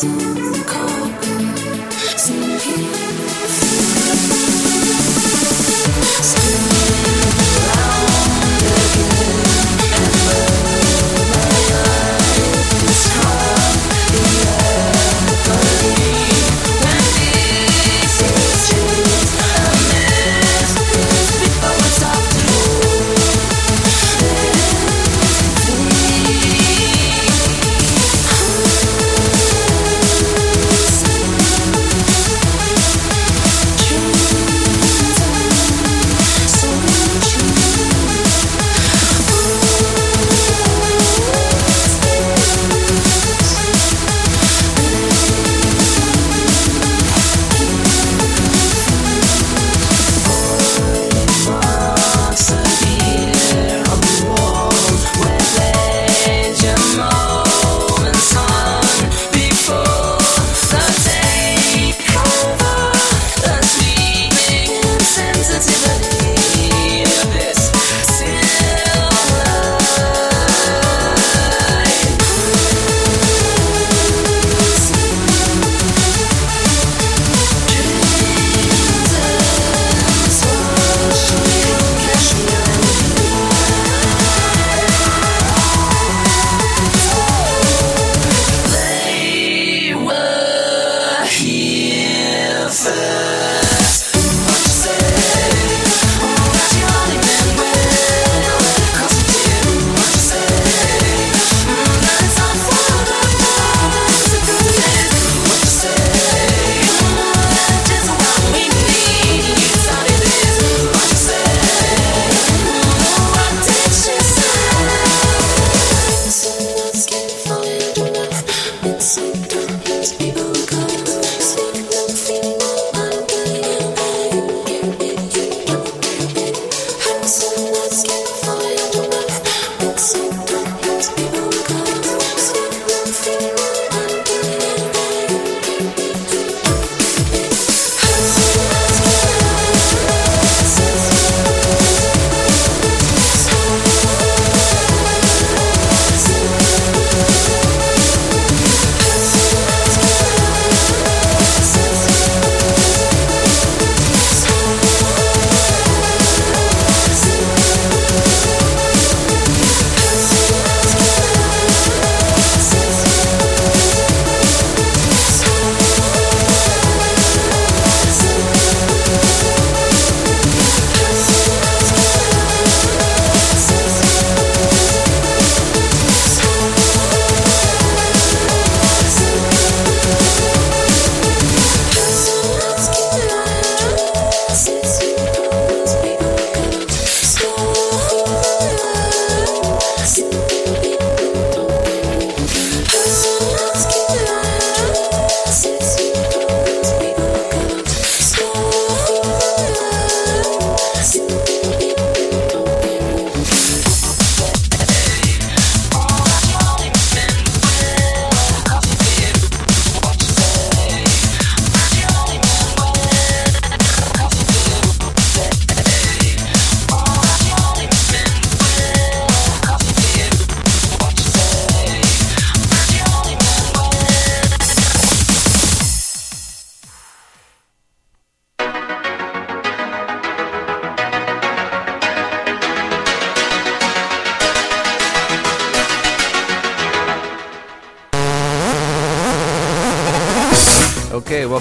Podcast.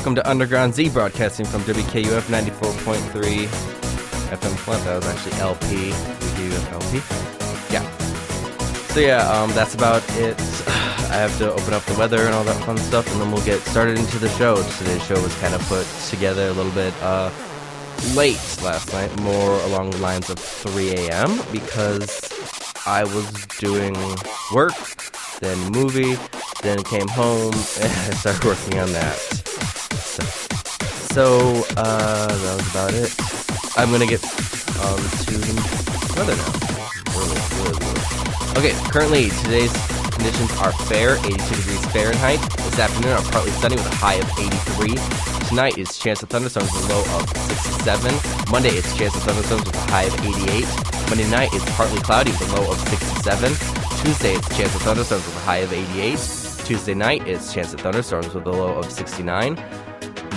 Welcome to Underground Z broadcasting from WKUF 94.3 FM Flint. That was actually LP. WKUF LP. Yeah. So yeah, um, that's about it. I have to open up the weather and all that fun stuff, and then we'll get started into the show. Today's show was kind of put together a little bit uh, late last night, more along the lines of 3 a.m. because I was doing work, then movie, then came home and I started working on that. So, uh, that was about it. I'm gonna get um, to the weather now. Okay, currently today's conditions are fair, 82 degrees Fahrenheit. This afternoon are partly sunny with a high of 83. Tonight is chance of thunderstorms with a low of 67. Monday it's chance of thunderstorms with a high of 88. Monday night is partly cloudy with a low of 67. Tuesday it's chance of thunderstorms with a high of 88. Tuesday night is chance of thunderstorms with a low of 69.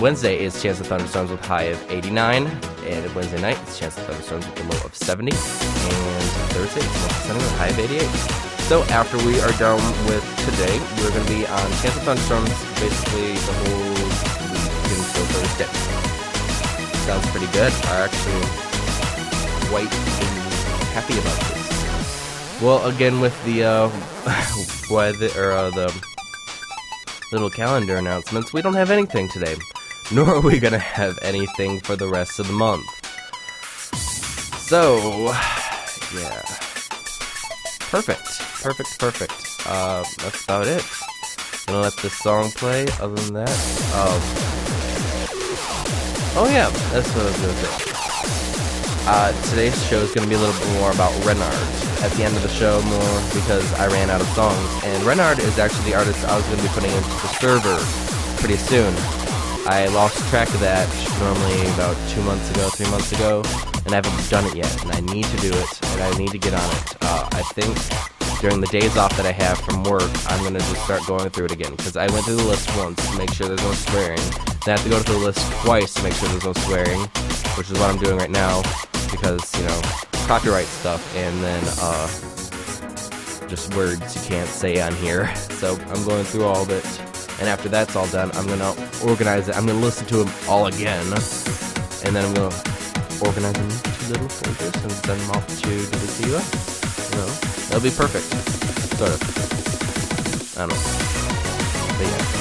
Wednesday is chance of thunderstorms with high of 89. And Wednesday night is chance of thunderstorms with a low of 70. And Thursday mostly sunny with high of 88. So after we are done with today, we're going to be on chance of thunderstorms basically the whole week until Thursday. Sounds pretty good. I actually quite happy about this. Well, again with the uh, weather or uh, the little calendar announcements, we don't have anything today, nor are we gonna have anything for the rest of the month. So, yeah, perfect, perfect, perfect. Uh, that's about it. Gonna let this song play. Other than that, um, oh yeah, that's what I was gonna say. Uh, today's show is going to be a little bit more about Renard. At the end of the show, more because I ran out of songs. And Renard is actually the artist I was going to be putting into the server pretty soon. I lost track of that normally about two months ago, three months ago, and I haven't done it yet. And I need to do it, and I need to get on it. Uh, I think during the days off that I have from work, I'm to just start going through it again. Because I went through the list once to make sure there's no swearing. Then I have to go through the list twice to make sure there's no swearing, which is what I'm doing right now because you know copyright stuff and then uh, just words you can't say on here. So I'm going through all of it, and after that's all done, I'm gonna organize it. I'm gonna listen to them all again, and then I'm gonna organize them into little folders and send them off to WCUF. You know, that'll be perfect. Sort of. I don't know. But yeah,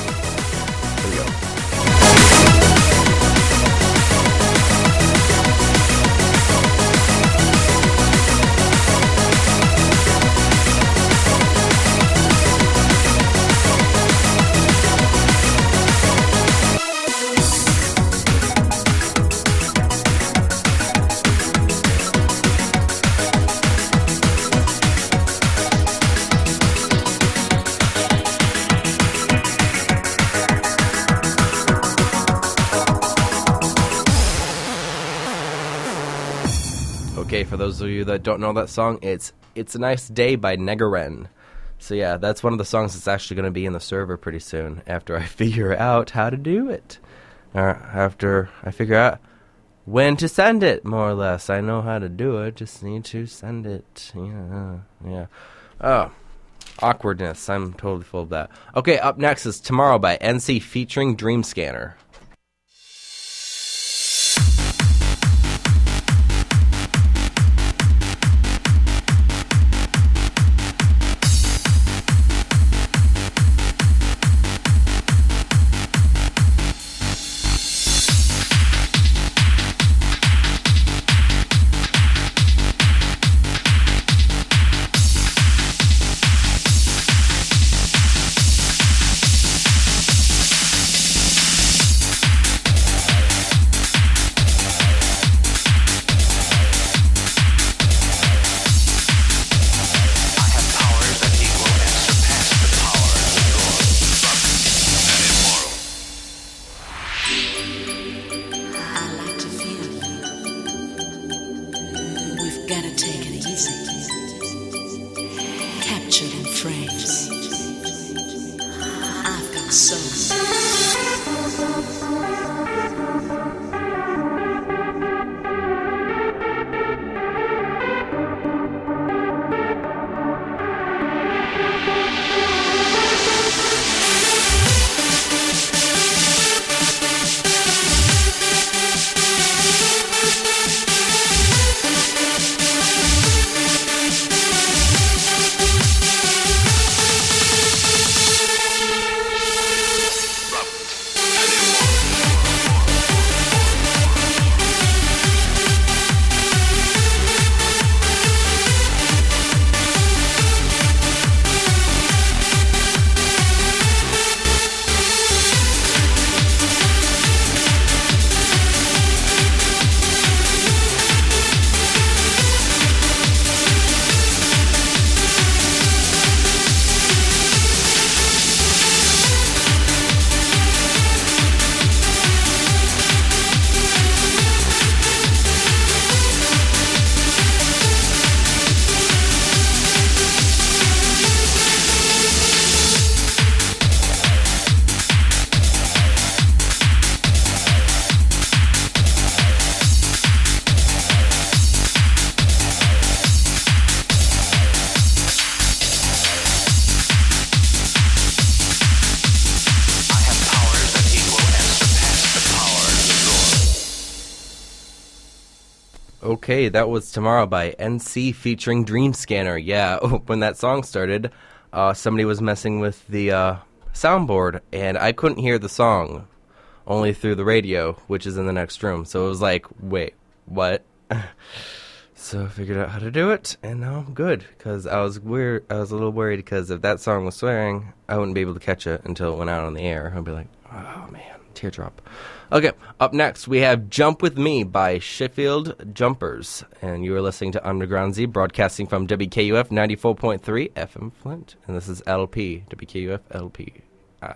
those of you that don't know that song, it's "It's a Nice Day" by Negaren. So yeah, that's one of the songs that's actually going to be in the server pretty soon. After I figure out how to do it, or after I figure out when to send it, more or less. I know how to do it. Just need to send it. Yeah, yeah. Oh, awkwardness. I'm totally full of that. Okay, up next is "Tomorrow" by NC featuring Dream Scanner. Okay, that was Tomorrow by NC featuring Dream Scanner. Yeah, when that song started, uh, somebody was messing with the uh, soundboard, and I couldn't hear the song, only through the radio, which is in the next room. So it was like, wait, what? so I figured out how to do it, and now I'm good. Because I was weird, I was a little worried because if that song was swearing, I wouldn't be able to catch it until it went out on the air. I'd be like, oh man, teardrop. Okay, up next we have Jump With Me by Sheffield Jumpers. And you are listening to Underground Z, broadcasting from WKUF 94.3 FM Flint. And this is LP, WKUF LP. Uh,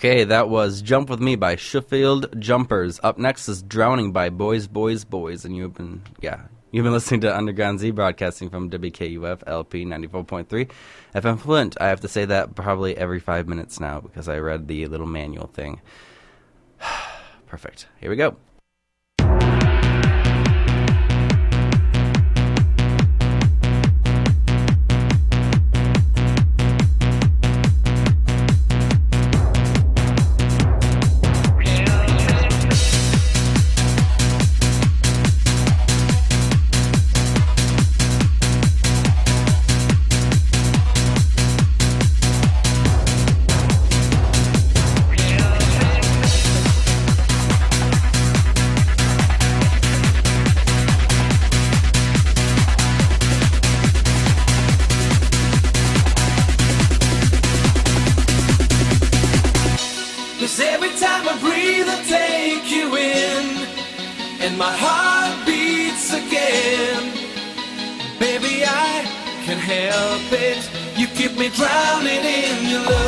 Okay, that was Jump With Me by Sheffield Jumpers. Up next is Drowning by Boys, Boys, Boys. And you've been, yeah, you've been listening to Underground Z broadcasting from WKUF LP 94.3 FM Flint. I have to say that probably every five minutes now because I read the little manual thing. Perfect. Here we go. me drowning in your love.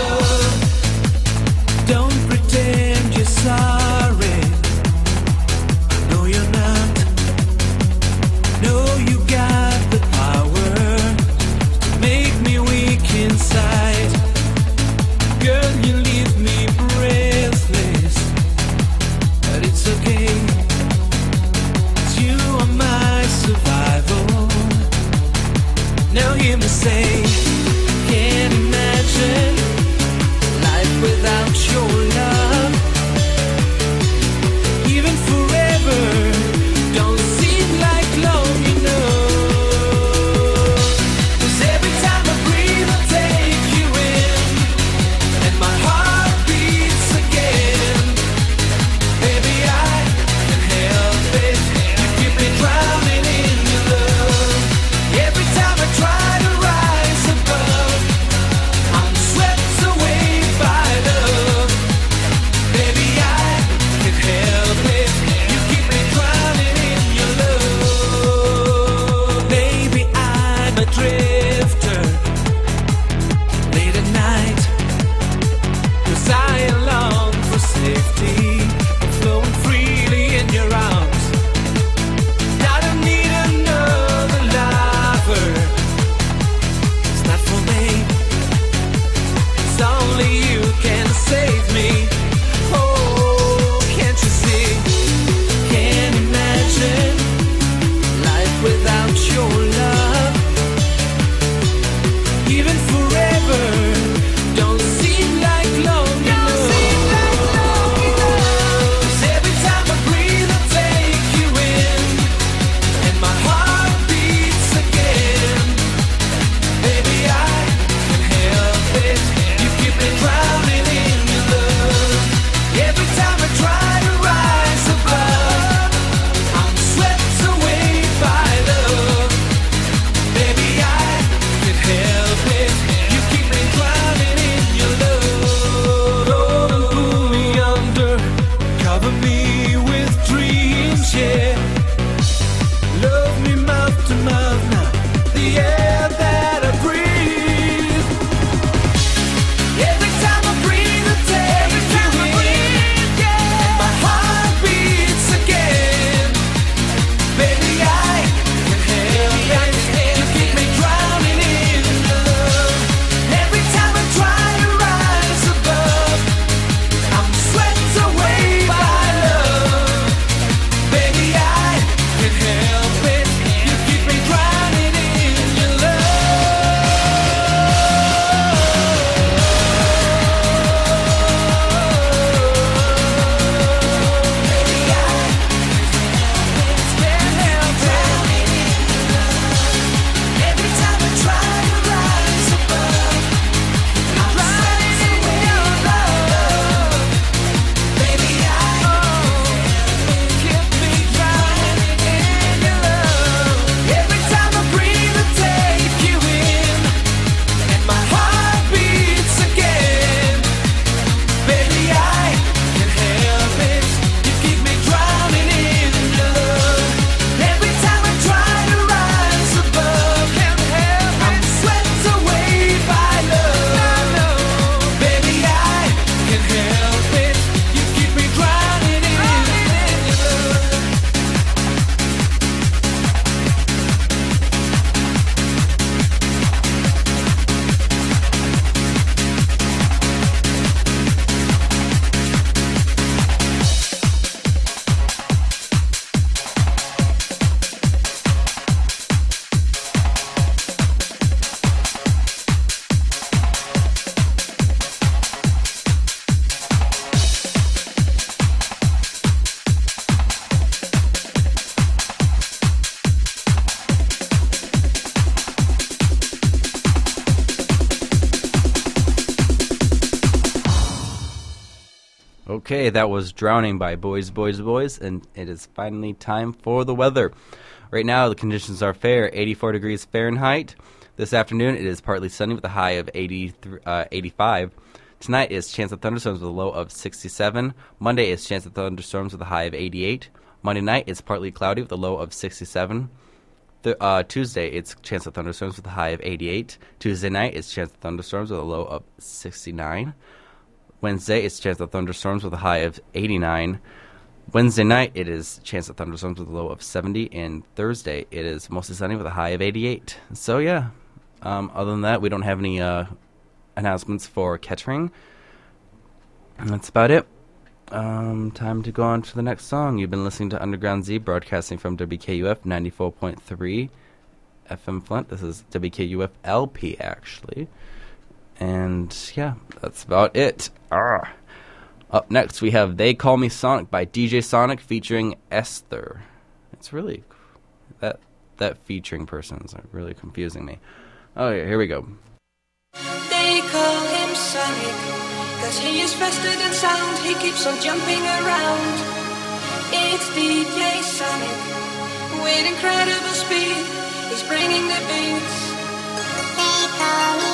Okay, that was Drowning by Boys, Boys, Boys, and it is finally time for the weather. Right now, the conditions are fair 84 degrees Fahrenheit. This afternoon, it is partly sunny with a high of 80, uh, 85. Tonight is chance of thunderstorms with a low of 67. Monday is chance of thunderstorms with a high of 88. Monday night is partly cloudy with a low of 67. Th- uh, Tuesday, it's chance of thunderstorms with a high of 88. Tuesday night is chance of thunderstorms with a low of 69. Wednesday, it's chance of thunderstorms with a high of 89. Wednesday night, it is chance of thunderstorms with a low of 70. And Thursday, it is mostly sunny with a high of 88. So, yeah. Um, other than that, we don't have any uh, announcements for Kettering. And that's about it. Um, time to go on to the next song. You've been listening to Underground Z, broadcasting from WKUF 94.3 FM Flint. This is WKUF LP, actually. And yeah, that's about it. Arrgh. Up next, we have They Call Me Sonic by DJ Sonic featuring Esther. It's really. That, that featuring person is uh, really confusing me. Oh, yeah, here we go. They call him Sonic, cause he is faster than sound, he keeps on jumping around. It's DJ Sonic, with incredible speed, he's bringing the beats. They call me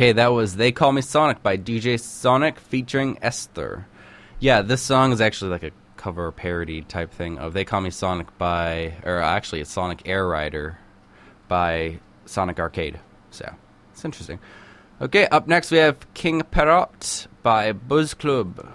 Okay, that was They Call Me Sonic by DJ Sonic featuring Esther. Yeah, this song is actually like a cover parody type thing of They Call Me Sonic by, or actually it's Sonic Air Rider by Sonic Arcade. So, it's interesting. Okay, up next we have King Perrot by Buzz Club.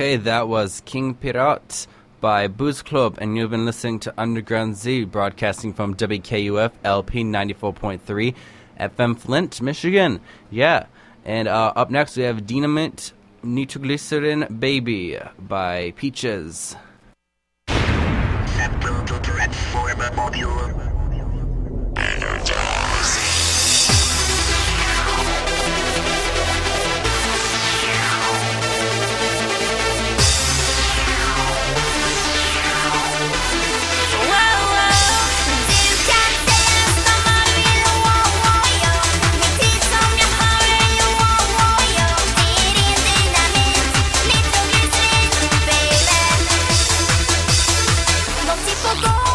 Okay, that was King Pirat by Booze Club, and you've been listening to Underground Z, broadcasting from WKUF LP 94.3 FM Flint, Michigan. Yeah, and uh, up next we have Dynamite Nitroglycerin Baby by Peaches. go.